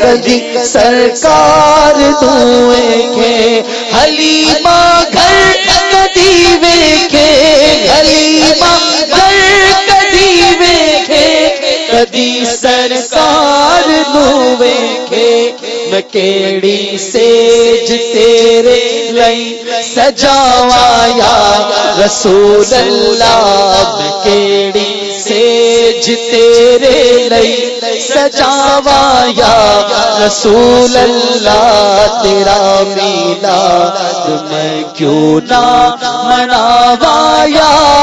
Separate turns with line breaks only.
کدی سرکار دوئیں کے حلیمہ گھر کدی ویکھے، حلیمہ گھر کدی ویکھے۔ کدی سرکار نو ویکھے کیڑی سیج تیرے لئی سجاوا یا رسول اللہ۔ کیڑی سیج تیرے لئی سجاوا یا رسول اللہ تیرا میلا میں کیوں نہ مناوا یا